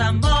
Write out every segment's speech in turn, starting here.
amor.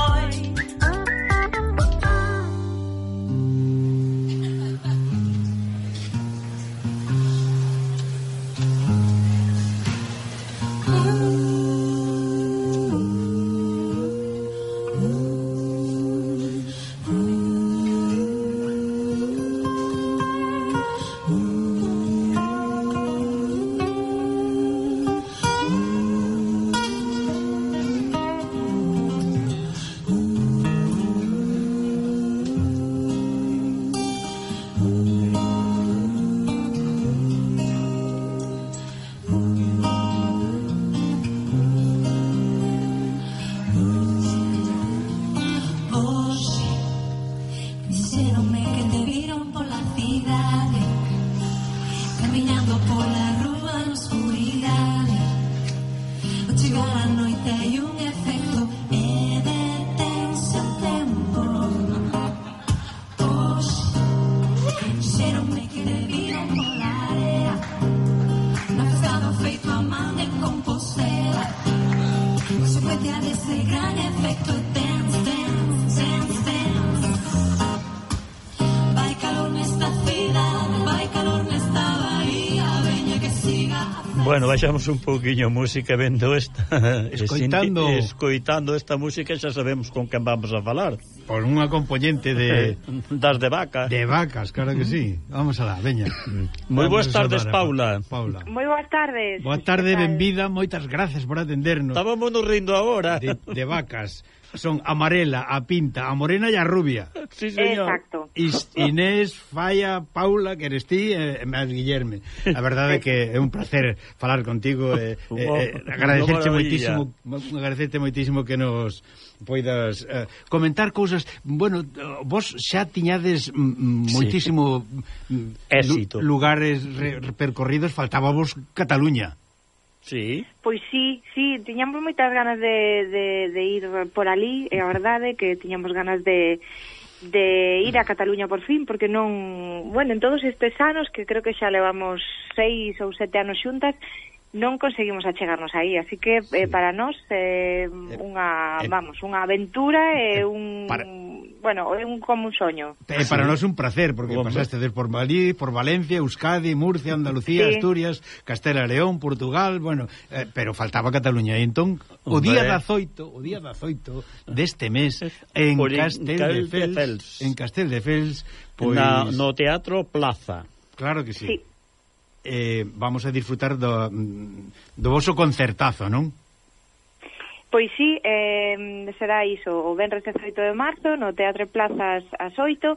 Bueno, baixamos un pouquiño música vendo esta escoitando escoitando esta música xa sabemos con quen vamos a falar. Por unha componente de eh, das de vaca. De vacas, claro que sí. Vamos alá, veña. Moi boas tardes, Paula. Paula. Moi boas tardes. Boa tarde, benvida, moitas gracias por atendernos. Estábamos rindo agora. De, de vacas son a amarela, a pinta, a morena e a rubia. Sí, señor. Exacto. Is, Inés, Falla, Paula, que eres ti eh, e eh, máis Guillerme. A verdade é que é un placer falar contigo e eh, eh, eh, agradecerche moitísimo, agradecerte moitísimo que nos poidas eh, comentar cousas. Bueno, vos xa tiñades moitísimo sí. Mm, éxito. lugares re, percorridos, faltábamos Cataluña. Sí. Pois sí, sí, tiñamos moitas ganas de, de, de ir por ali, e a verdade que tiñamos ganas de de ir a Cataluña por fin, porque non... Bueno, en todos estes anos, que creo que xa levamos seis ou sete anos xuntas, non conseguimos achegarnos aí, así que eh, sí. eh, para nós é eh, unha, eh, vamos, unha aventura e eh, un... Para bueno, é un como un soño. Eh, para nós un placer, porque Hombre. pasaste por Madrid, por Valencia, Euskadi, Murcia, Andalucía, sí. Asturias, Castela León, Portugal, bueno, eh, pero faltaba Cataluña. E entón, o Hombre. día da zoito, o día da zoito deste mes, en Por Castel de Fels, de Fels, en Castel de Fels, pois... Na, no Teatro Plaza. Claro que sí. sí. Eh, vamos a disfrutar do, do vosso concertazo, non? Pois sí, eh, será iso, o Benres 18 de marzo, no Teatro Plazas ás 8,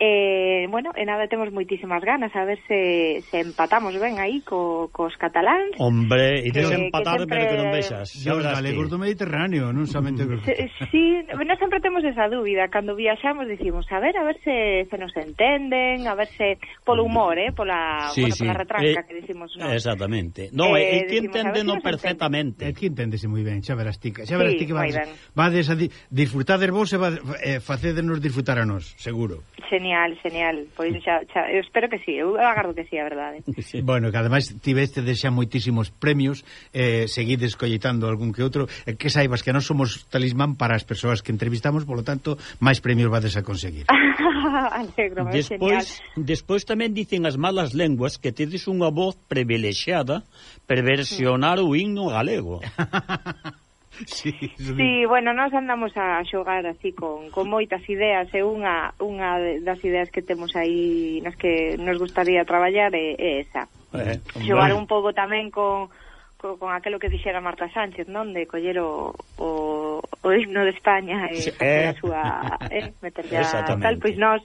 Eh, bueno, e nada, temos moitísimas ganas a ver se, se empatamos ben aí co, cos cataláns. Hombre, e tes eh, empatar, que sempre... pero que non vexas. Xa os galegos do Mediterráneo, non somente... Se, sí, non sempre temos esa dúbida. Cando viaxamos, dicimos, a ver, a ver se, se nos entenden, a ver se... Polo humor, eh? Pola, sí, bueno, sí. pola retranca eh, que dicimos, non? Exactamente. No, eh, e eh, que entende no perfectamente. É que enténdese moi ben, xa verás ti. Xa verás ti sí, que vades, vades a di, disfrutades vos e va, eh, facedenos disfrutar a nos, seguro. Genial Genial, genial. Pois xa, xa, eu espero que sí, eu agardo que sí, a verdade. Sí. Bueno, que ademais tiveste xa moitísimos premios, eh, seguides colleitando algún que outro, eh, que saibas que non somos talismán para as persoas que entrevistamos, polo tanto, máis premios vades a conseguir. Alegro, despois, genial. despois tamén dicen as malas lenguas que tedes unha voz privilexiada per versionar o himno galego. Sí, sí, bueno, nós andamos a xogar así con, con moitas ideas e unha unha das ideas que temos aí nas que nos gustaría traballar é, é esa. Eh, xogar un pouco tamén con con, con aquilo que dixera Marta Sánchez, non? De coller o, o, o himno de España e sí, eh. a súa... Eh, meterlle a tal, pois nós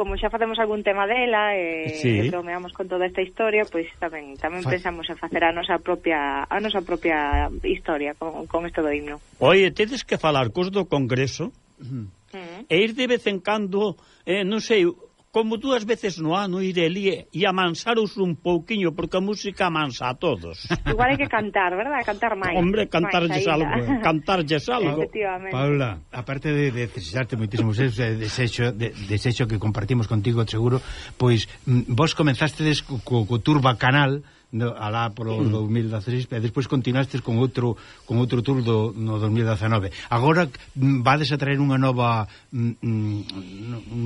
como xa facemos algún tema dela e, sí. e bromeamos con toda esta historia, pois tamén tamén Fa... pensamos en facer a nosa propia a nosa propia historia con, con isto do himno. Oye, tedes que falar cos do Congreso Mm. e ir de vez en cando, eh, non sei, como dúas veces no ano ir ali e amansaros un pouquiño, porque a música amansa a todos. Igual hai que cantar, verdad? Cantar máis. Hombre, cantarlles algo. Cantarlles algo. Paula, aparte de, de desexarte moitísimos desexo, de, desexo que compartimos contigo, seguro, pois mm, vos comenzastedes co, co, co Turba Canal, no, alá polo mm. 2016 e despois continuastes con outro con outro tour do, no 2019 agora mm, vades a traer unha nova mm, mm,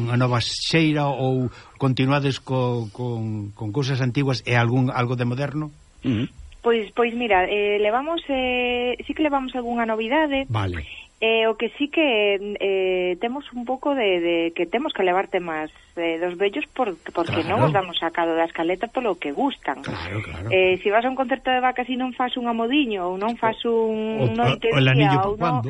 unha nova xeira ou continuades co, con, con cousas antiguas e algún algo de moderno? Mm. Pois pois mira, eh, levamos eh, sí que levamos algunha novidade vale Eh, o que sí que eh, temos un pouco de, de que temos que levar temas eh, dos vellos por, porque claro. non os damos sacado da escaleta polo que gustan. Claro, claro. Eh, se si vas a un concerto de vacas e non fas un amodiño ou non fas un... O, non o, o el anillo ou non,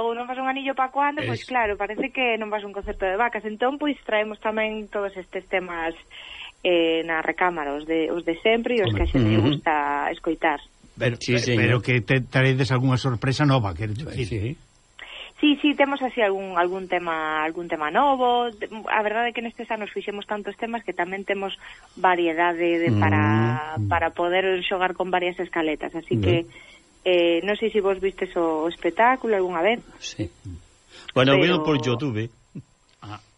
ou non fas un anillo pa cuando, pois pues, claro, parece que non vas a un concerto de vacas. Entón, pois traemos tamén todos estes temas eh, na recámara, os de, os de sempre e os Hombre. que a xente gusta escoitar. Pero, sí, pero que te traedes algunha sorpresa nova, quero dicir. Sí. Sí, sí, temos así algún algún tema, algún tema novo. A verdade é que nestes anos fixemos tantos temas que tamén temos variedade de para mm. para poder xogar con varias escaletas, así mm. que eh, non sei se vos vistes o, o espectáculo algunha vez. Sí. Bueno, pero... veo por YouTube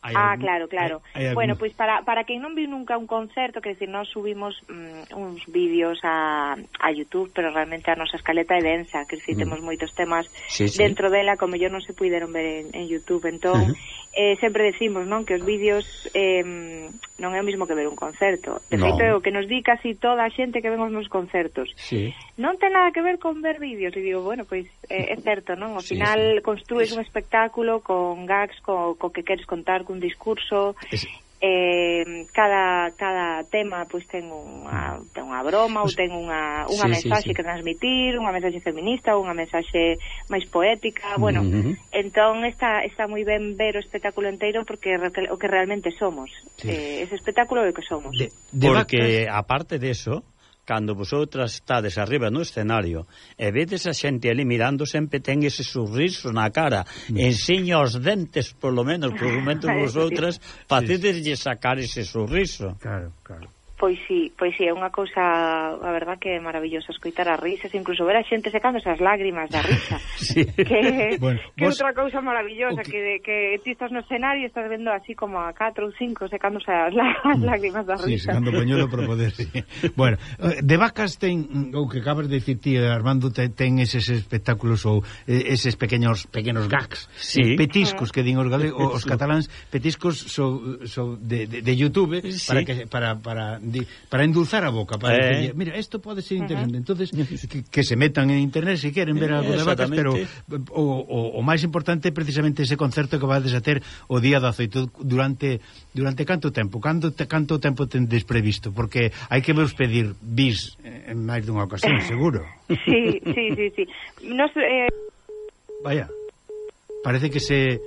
hai ah, algún, claro, claro. Hai, hai algún... Bueno, pois pues para, para quen non viu nunca un concerto, que decir, nós subimos mm, uns vídeos a, a YouTube, pero realmente a nosa escaleta é densa, que decir, mm. temos moitos temas sí, sí. dentro dela, como yo non se puideron ver en, en YouTube, entón, uh -huh. eh, sempre decimos, non, que os vídeos eh, non é o mismo que ver un concerto. De no. feito, é o que nos di casi toda a xente que vemos nos concertos. Sí. Non ten nada que ver con ver vídeos, e digo, bueno, pois pues, eh, é certo, non? Ao sí, final sí. construes un espectáculo con gags, co, co que queres contar, cun un discurso es... eh, cada, cada tema pois pues, ten unha, ten unha broma ou ten unha, unha sí, mensaxe sí, sí. que transmitir unha mensaxe feminista, unha mensaxe máis poética, bueno uh -huh. entón está, está moi ben ver o espectáculo inteiro porque o que realmente somos sí. eh, ese espectáculo é o que somos de, de porque aparte de eso cando vosotras estades arriba no escenario e vedes a xente ali mirando sempre ten ese sorriso na cara. Mm. Enseña os dentes polo menos polo menos vosotras facedeslle sacar ese sorriso. Claro, claro. Pois sí, pois sí, é unha cousa, a verdad que é maravilloso escoitar as risas, incluso ver a xente secando esas lágrimas da risa. sí. Que, bueno, que vos... outra cousa maravillosa, que, que ti estás no escenario e estás vendo así como a 4 ou 5 secándose as, as mm. lágrimas da risa. Sí, secando pañuelo para poder, sí. Bueno, eh, de vacas ten, ou que acabas de dicir ti, Armando, ten, ten eses espectáculos ou eh, eses pequenos, pequenos gags, sí. Eh, petiscos ah. que din os, galegos, os cataláns, petiscos so, so de, de, de Youtube sí. para que para... para de, para endulzar a boca, para eh. decir, mira, isto pode ser interesante. Uh -huh. Entonces, que, que se metan en internet se queren ver algo de vacas, pero o, o, o máis importante é precisamente ese concerto que vades a ter o día do aceito durante durante canto tempo, canto te, canto tempo tendes previsto, porque hai que vos pedir bis en máis dunha ocasión, seguro. sí, sí, sí, sí. Nos eh... Vaya. Parece que se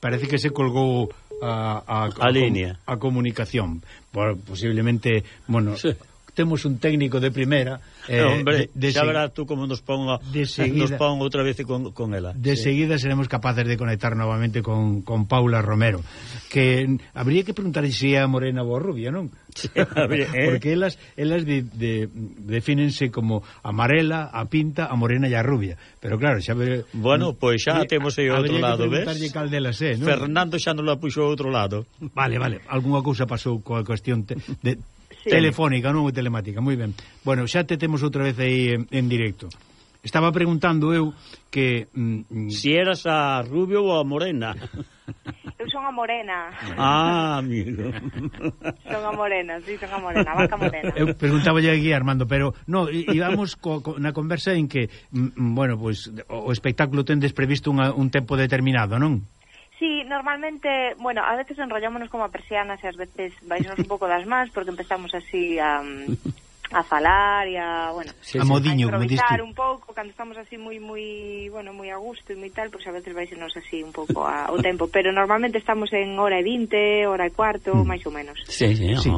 parece que se colgou a, a, a, a, a, a comunicación. Por, posiblemente, bueno, sí temos un técnico de primeira eh, hombre, de, de xa verás tú como nos pon, a, de seguida, nos pon outra vez con, con ela de sí. seguida seremos capaces de conectar novamente con, con Paula Romero que habría que preguntar se si é a Morena ou a Rubia, non? Sí, eh? porque elas, elas de, de, defínense como amarela, a pinta, a morena e a rubia pero claro, xa... Ver, bueno, pois pues xa eh, temos aí outro lado, ves? Cal delas, eh, non? Fernando xa non la puxo outro lado vale, vale, algunha cousa pasou coa cuestión de, de sí. Telefónica, non telemática, moi ben. Bueno, xa te temos outra vez aí en, en directo. Estaba preguntando eu que... Mm, mm, si eras a Rubio ou a Morena. Eu son a Morena. Ah, amigo. Son a Morena, sí, son a Morena, vaca Morena. Eu preguntaba aquí, Armando, pero no, íbamos co, co, na conversa en que, mm, mm bueno, pois pues, o espectáculo tendes previsto unha, un tempo determinado, non? Sí, normalmente, bueno, a veces enrollámonos como a persianas e ás veces vais un pouco das más porque empezamos así a... a falar e a, bueno, sí, a, modiño, a improvisar un pouco cando estamos así moi moi, bueno, moi a gusto e moi tal, pois pues a veces vai nos así un pouco a, o tempo, pero normalmente estamos en hora e 20, hora e cuarto, mm. máis ou menos. Sí, sí, sí.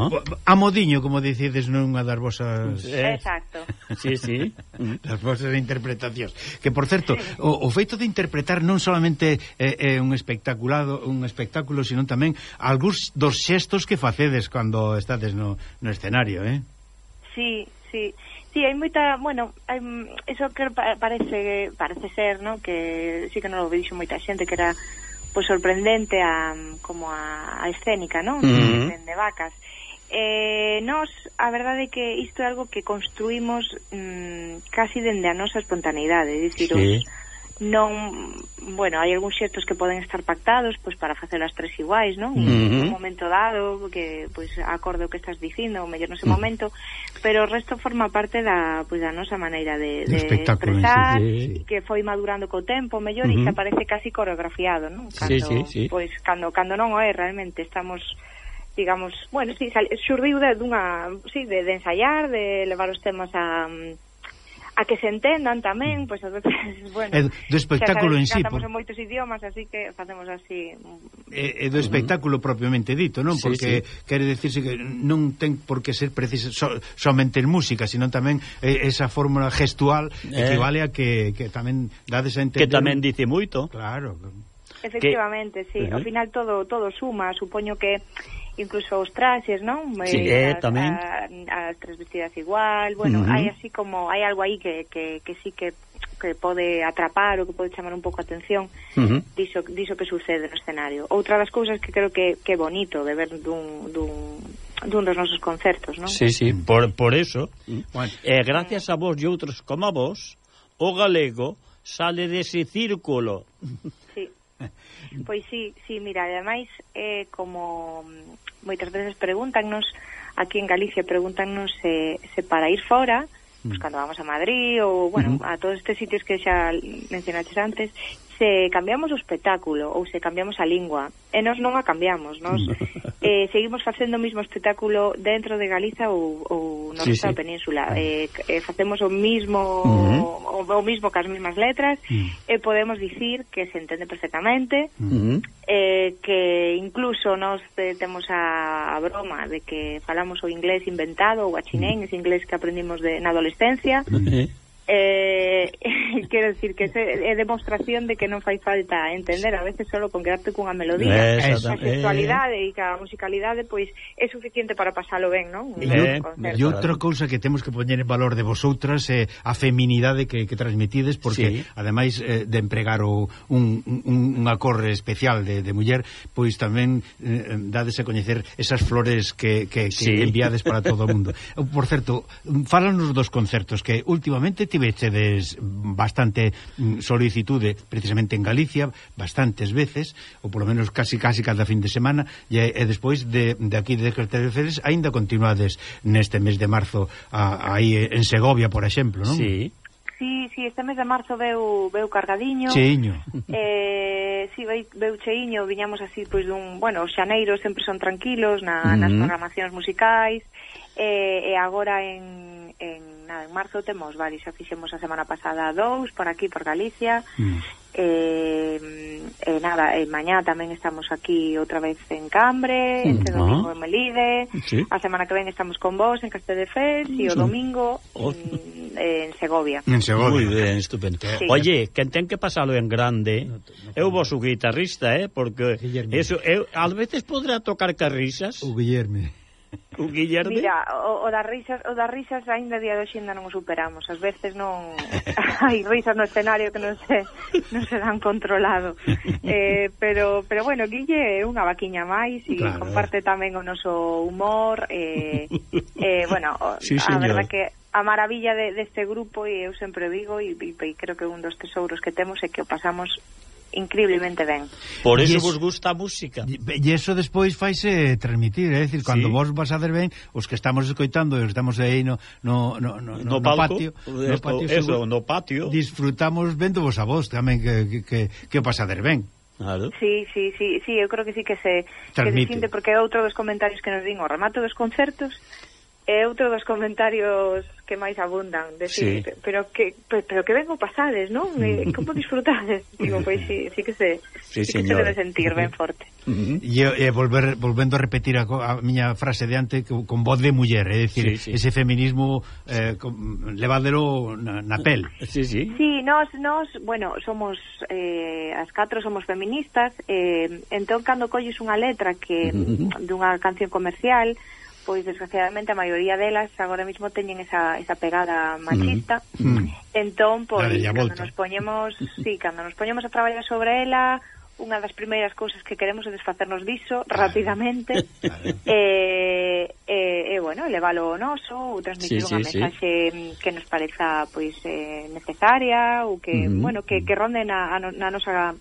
A modiño, como dicides, non a das vosas eh. Exacto. sí, sí. Mm. As vosas interpretacións, que por certo, o, o feito de interpretar non solamente eh, é eh, eh, un espectaculado, un espectáculo, sino tamén algúns dos xestos que facedes cando estades no, no escenario, eh? Sí, sí. Sí, hai moita, bueno, hai, eso que parece parece ser, ¿no? que sí que non lo dixo moita xente que era pois pues, sorprendente a como a, a escénica, ¿no? Mm -hmm. de, de vacas. Eh, nos, a verdade é que isto é algo que construímos mm, casi dende a nosa espontaneidade, é dicir, sí. os non, bueno, hai algúns xertos que poden estar pactados, pois para facer as tres iguais, non? Uh -huh. Un momento dado que pois acorde o que estás dicindo, ou mellor nese uh -huh. momento, pero o resto forma parte da pois da nosa maneira de, de expresar, sí, sí. que foi madurando co tempo, mellor uh -huh. e xa aparece casi coreografiado, non? Cando, sí, sí, sí. pois cando cando non o é, realmente estamos digamos, bueno, si sí, xurdiu dunha, si sí, de, de ensaiar, de levar os temas a mm, a que se entendan tamén, mm. pois pues, veces, bueno, e do espectáculo en sí, por... en moitos idiomas, así que facemos así. Mm. E, e do espectáculo uh -huh. propiamente dito, non? Sí, Porque sí. quere decirse que non ten por que ser preciso so, somente en música, sino tamén eh, esa fórmula gestual eh. equivale a que, que tamén dades a entender. Que tamén dice moito. Claro. Efectivamente, que... sí. Uh -huh. Ao final todo todo suma, supoño que incluso os traxes, non? Sí, eh, eh, tamén. A, as tres vestidas igual, bueno, uh -huh. hai así como, hai algo aí que, que, que sí que que pode atrapar ou que pode chamar un pouco a atención uh -huh. diso, diso que sucede no escenario. Outra das cousas que creo que, que é bonito de ver dun, dun, dun dos nosos concertos, non? Sí, sí, por, por eso, bueno, eh, gracias a vos e outros como a vos, o galego sale dese círculo. Sí. Pois sí, sí, mira, ademais, eh, como moitas veces pregúntannos aquí en Galicia pregúntannos se, eh, se para ir fora pues, mm. cando vamos a Madrid ou, bueno, mm-hmm. a todos estes sitios que xa mencionaches antes, se cambiamos o espectáculo ou se cambiamos a lingua. E nós non a cambiamos, nós eh, seguimos facendo o mismo espectáculo dentro de Galiza ou, ou na sí, sí. península. Eh, eh, facemos o mismo uh -huh. o, o mismo cas mesmas letras uh -huh. e eh, podemos dicir que se entende perfectamente. Uh -huh. eh, incluso nos te, temos a, a broma de que falamos o inglés inventado ou a chinén, mm. ese inglés que aprendimos de, na adolescencia. Eh, eh quero decir que é eh, demostración de que non fai falta entender a veces solo con quedarte cunha melodía eh, a sexualidade e que a musicalidade pois é suficiente para pasalo ben non? e eh, outra cousa que temos que poñer en valor de vosotras é eh, a feminidade que, que transmitides porque sí. ademais eh, de empregar o, un, un, unha corre especial de, de muller pois tamén eh, dades a coñecer esas flores que, que, que sí. enviades para todo o mundo por certo, fálanos dos concertos que últimamente tivechedes bastante bastante mm, solicitude precisamente en Galicia bastantes veces, ou polo menos casi casi cada fin de semana, e, e despois de, de aquí de Secretario de aínda continuades neste mes de marzo a, aí en Segovia, por exemplo, non? Sí. Sí, sí, este mes de marzo veu veu cargadiño. Cheiño. Eh, sí, veu, veu cheiño, viñamos así pois dun, bueno, os xaneiros sempre son tranquilos na, mm -hmm. nas programacións musicais. Eh, e agora en en nada, en marzo temos varios, xa fixemos a semana pasada dous por aquí, por Galicia, mm. eh, eh, nada, e eh, mañá tamén estamos aquí outra vez en Cambre, mm. este domingo ah. en Melide, sí. a semana que ven estamos con vos en Castelldefels e o domingo oh. en, en Segovia. En Segovia. Muy bien, estupendo. Sí. Oye, quen ten que pasalo en grande, eu vos o guitarrista, eh, porque Guillermo. eso, eu, a veces podrá tocar carrisas. O Guillerme. O Guillermo? Mira, o, o das risas, o das risas aínda día de hoxe ainda non o superamos. As veces non hai risas no escenario que non se non se dan controlado. Eh, pero pero bueno, Guille é unha vaquiña máis e claro. comparte tamén o noso humor eh, eh bueno, sí, a verdade que a maravilla de, deste de grupo e eu sempre digo e, e, e creo que un dos tesouros que temos é que o pasamos increíblemente ben. Por eso vos gusta a música. E eso despois faise transmitir, eh, é dicir, cando sí. vos vas a ver ben, os que estamos escoitando e os estamos aí no, no, no, no, no, palco, no patio, no patio, eso, seguro, no patio, disfrutamos vendo vos a vos tamén que, que, que pasa a ver ben. Claro. Sí, sí, sí, sí, eu creo que sí que se Transmite. que se porque é outro dos comentarios que nos din o remato dos concertos é outro dos comentarios que máis abundan, decir, sí. pero que pero, pero que vengo pasades, non? Eh, como disfrutades? Digo, pois si, si que se sí, sí que se debe sentir ben forte. Uh -huh. E, e volver volvendo a repetir a, a miña frase de antes con, con voz de muller, eh, é dicir, sí, sí. ese feminismo eh, con, levádelo na, na pel. Sí, sí. Sí, nós nós, bueno, somos eh, as catro somos feministas, eh, entón cando colles unha letra que uh -huh. dunha canción comercial pois desgraciadamente a maioría delas agora mesmo teñen esa, esa pegada mm. machista. Mm. Mm. Entón, pois Dale, cando nos poñemos, sí, cando nos poñemos a traballar sobre ela, unha das primeiras cousas que queremos é desfacernos diso rapidamente claro. e, e, e bueno, leválo ao noso ou transmitir sí, sí, mensaxe sí. que nos pareza pois eh, necesaria ou que, mm. bueno, que, que ronde na, na nosa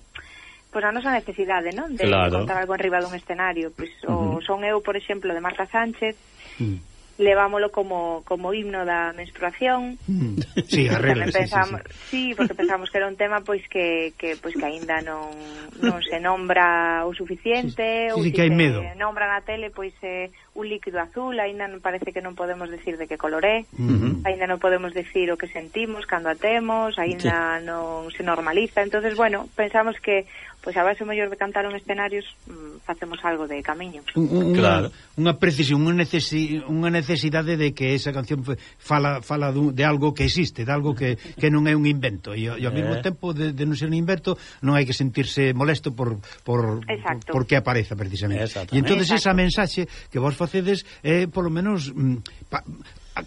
pois a nosa necesidade, non? De claro. contar algo enriba dun escenario. Pois o uh -huh. son eu, por exemplo, de Marta Sánchez, uh -huh. levámolo como como himno da menstruación. Mm. Uh -huh. Sí, arreglo, sí, pensamos, sí, sí. sí, porque pensamos que era un tema pois que que pois que aínda non non se nombra o suficiente, sí, sí, ou sí, si que hai medo. nombra na tele pois eh, un líquido azul, aínda non parece que non podemos decir de que color é, uh -huh. aínda non podemos decir o que sentimos cando a temos, aínda sí. non se normaliza. entonces bueno, pensamos que pois a base mellor de cantar un escenarios mm, facemos algo de camiño. Un, un, claro, unha precisión, unha, necesi, unha necesidade de que esa canción fala fala dun, de algo que existe, de algo que, que non é un invento e, e ao eh. mesmo tempo de, de non ser un invento non hai que sentirse molesto por por, por, por que apareza precisamente. E entonces Exacto. esa mensaxe que vos facedes é eh, polo menos mm, pa,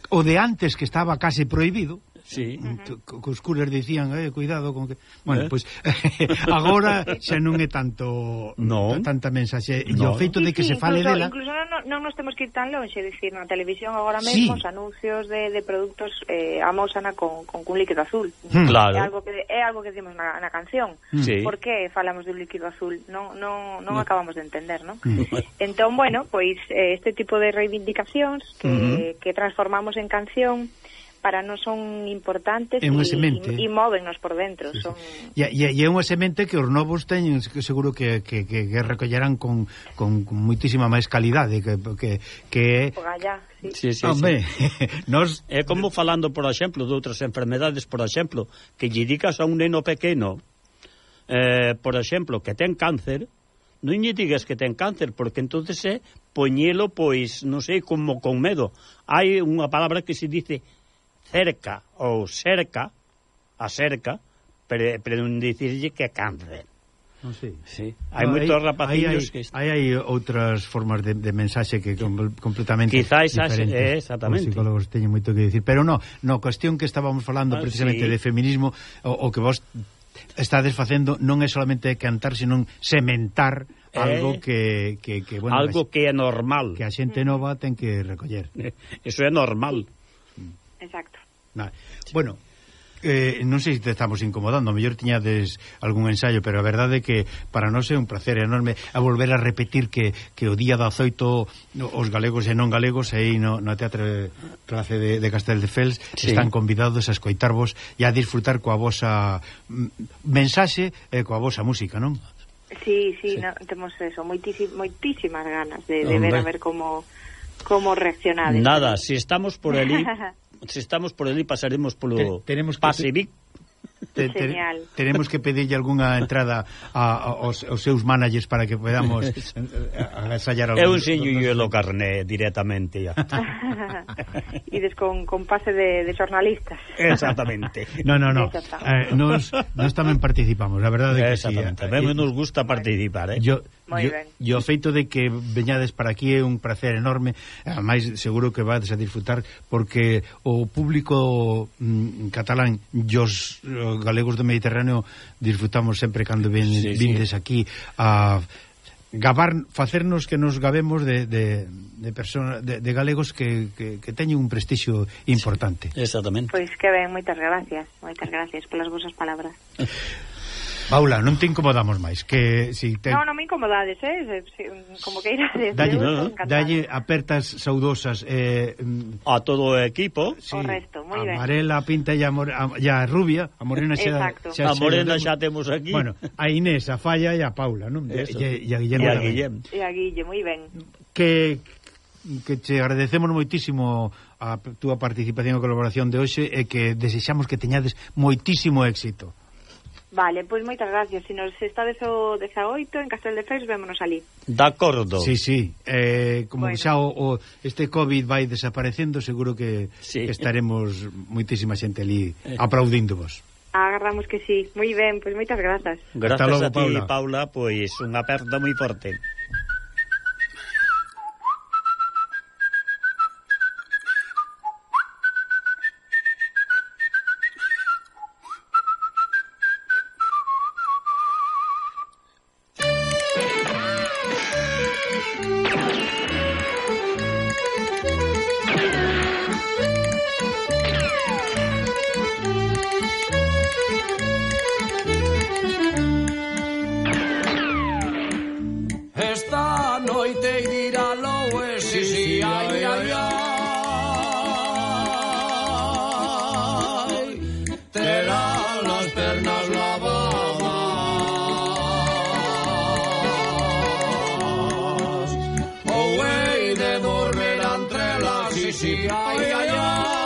o de antes que estaba case prohibido sí. cos curas dicían, eh, cuidado con que... Bueno, eh? pois pues, agora xa non é tanto no. tanta mensaxe, no. e o feito de que sí, se fale incluso, dela... Incluso non, non nos temos que ir tan longe, dicir, na televisión agora mesmo sí. os anuncios de, de produtos eh, amosana con, con un líquido azul. Hmm. Claro. É algo que, é algo que decimos na, na canción. Hmm. Sí. Por que falamos dun líquido azul? Non, non, non no. acabamos de entender, non? Hmm. entón, bueno, pois eh, este tipo de reivindicacións que, uh que transformamos en canción para non son importantes e, e eh. móvennos por dentro. Sí. Son... E, e, e é unha semente que os novos teñen que seguro que, que, que, que recollerán con, con, con moitísima máis calidade que... que, que... o pois gallá sí. Sí, sí, sí. nos... É como falando, por exemplo, de outras enfermedades, por exemplo, que lle digas a un neno pequeno, eh, por exemplo, que ten cáncer, non lle digas que ten cáncer, porque entonces é poñelo, pois, non sei, como con medo. Hai unha palabra que se dice cerca ou cerca, a cerca, pre, dicirlle que cáncer. Ah, non sei. Sí. Hai no, moitos rapaciños que... Hai, hai outras formas de, de mensaxe que com, completamente Quizáis diferentes. Eh, exactamente. Os psicólogos teñen moito que dicir. Pero no, no, cuestión que estábamos falando ah, precisamente sí. de feminismo, o, o que vos estades facendo non é solamente cantar, senón sementar eh. algo eh, que, que, que bueno, algo que é normal. Que a xente nova ten que recoller. Eso é normal. Exacto. Vale. Bueno, Eh, non sei se te estamos incomodando, a mellor tiñades algún ensaio, pero a verdade é que para nós é un placer enorme a volver a repetir que, que o día da zoito os galegos e non galegos aí no, no Teatro Clase de, de Castel de Fels sí. están convidados a escoitarvos e a disfrutar coa vosa mm, mensaxe e coa vosa música, non? Sí, sí, sí. No, temos eso, moitísim, moitísimas ganas de, de Hombre. ver a ver como como reaccionades. Nada, si estamos por ali se estamos por ali pasaremos polo Te, tenemos que pase Vic. Te, te, Genial. que pedirlle algunha entrada a, a, aos, aos seus managers para que podamos agasallar algún... Eu enseño o carné directamente ya. Ides con, con pase de, de jornalistas. Exactamente. No, no, no. Eh, nos, nos tamén participamos, a verdade que sí. Eh, nos gusta participar, eh. Yo Moi ben. E o feito de que veñades para aquí é un placer enorme, ademais seguro que vades a disfrutar porque o público mm, catalán e os eh, galegos do Mediterráneo disfrutamos sempre cando ven, sí, vindes sí. aquí a gabar facernos que nos gabemos de, de, de persona, de, de galegos que, que, que teñen un prestixio importante. Sí, exactamente. Pois que ben, moitas gracias, moitas gracias polas vosas palabras. Paula, non te incomodamos máis que si te... No, non me incomodades, eh? Como que irades Dalle, no, dalle apertas saudosas eh, mm, A todo o equipo. Sí, Correcto, moi ben Amarela, Pinta e a, more, a, e a Rubia. A Morena xa, Exacto. xa, xa A Morena xa temos aquí. Bueno, a Inés, a Falla e a Paula non? E, e, e a Guillem E a Guillem, e a Guille, moi ben. Que que che agradecemos moitísimo a túa participación e colaboración de hoxe e que desexamos que teñades moitísimo éxito. Vale, pois moitas gracias. Se nos estades o 18 en Castel de Feix, vémonos ali. De acordo. Sí, sí. Eh, como bueno. xa o, o, este COVID vai desaparecendo, seguro que sí. estaremos moitísima xente ali eh. aplaudíndovos. Agarramos que sí. Moi ben, pois moitas grazas. Grazas logo, a ti, Paula. Paula pois unha aperta moi forte. policía. Ay, ay.